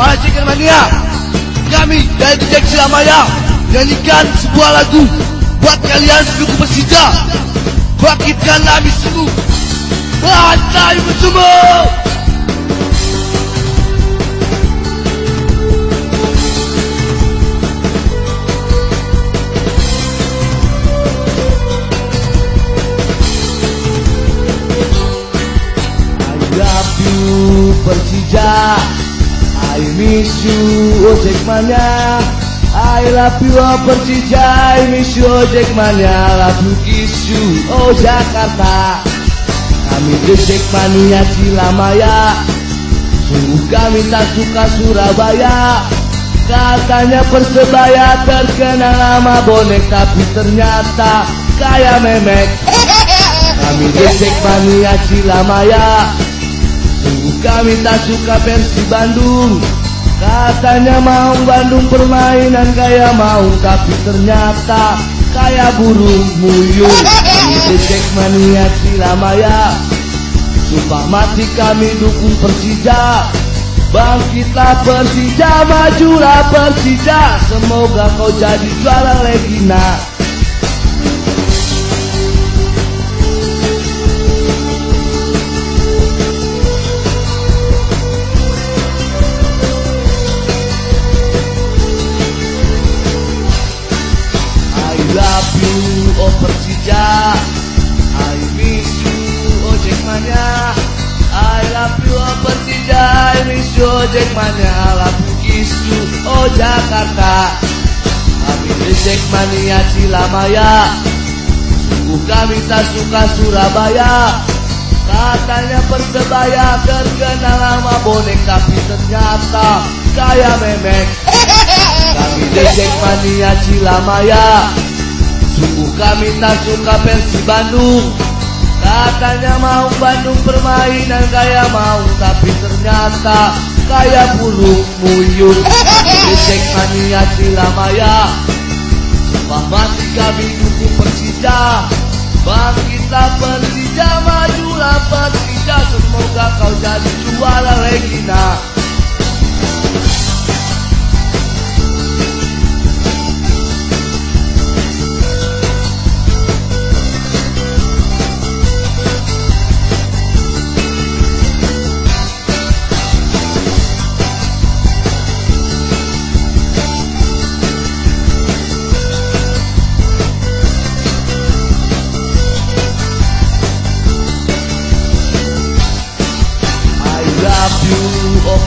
para Mania Kami dari Jack Silamaya Nyanyikan sebuah lagu Buat kalian pendukung Persija kami sungguh. Bantai you Persija I miss you Ojek Mania. I love you oh Persija. I miss you Ojek Mania. Love you kiss you Oh Jakarta. Kami Ojek Mania Cilamaya. Sungguh kami tak suka Surabaya. Katanya Persebaya terkenal nama bonek Tapi ternyata kayak memek. Kami Ojek Mania Cilamaya kami tak suka versi Bandung. Katanya mau Bandung permainan kayak mau Tapi ternyata kayak burung muyung. Kami Ojek Mania Cilamaya Sumpah mati kami dukung Persija. Bangkitlah Persija, majulah Persija. Semoga kau jadi juara Legina oh Persija I miss you, oh Jackmania I love you, oh Persija I miss you, oh Jackmania I love you, kiss you, oh Jakarta. Kami di Jackmania Cilamaya. Sungguh kami tak suka Surabaya. Katanya Persebaya terkenal nama bonek Tapi ternyata kayak memek. Kami Dejek Mania Cilamaya Kami tak suka versi Bandung. Katanya mau Bandung permainan kayak mau. Tapi ternyata kayak burung muyung Kami Dejek Mania Cilamaya Sumpah mati kami dukung Persija. Bangkitlah Persija Majulah Persija Semoga kau jadi juara Regina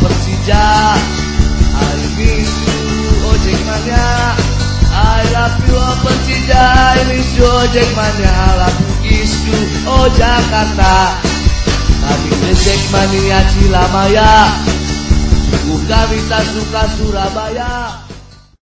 Persija I miss you, oh Jackmania I love you, oh Persija I miss you, oh Jackmania I love you, kiss you, oh Jakarta. Kami di Jackmania Cilamaya. Sungguh kami suka Surabaya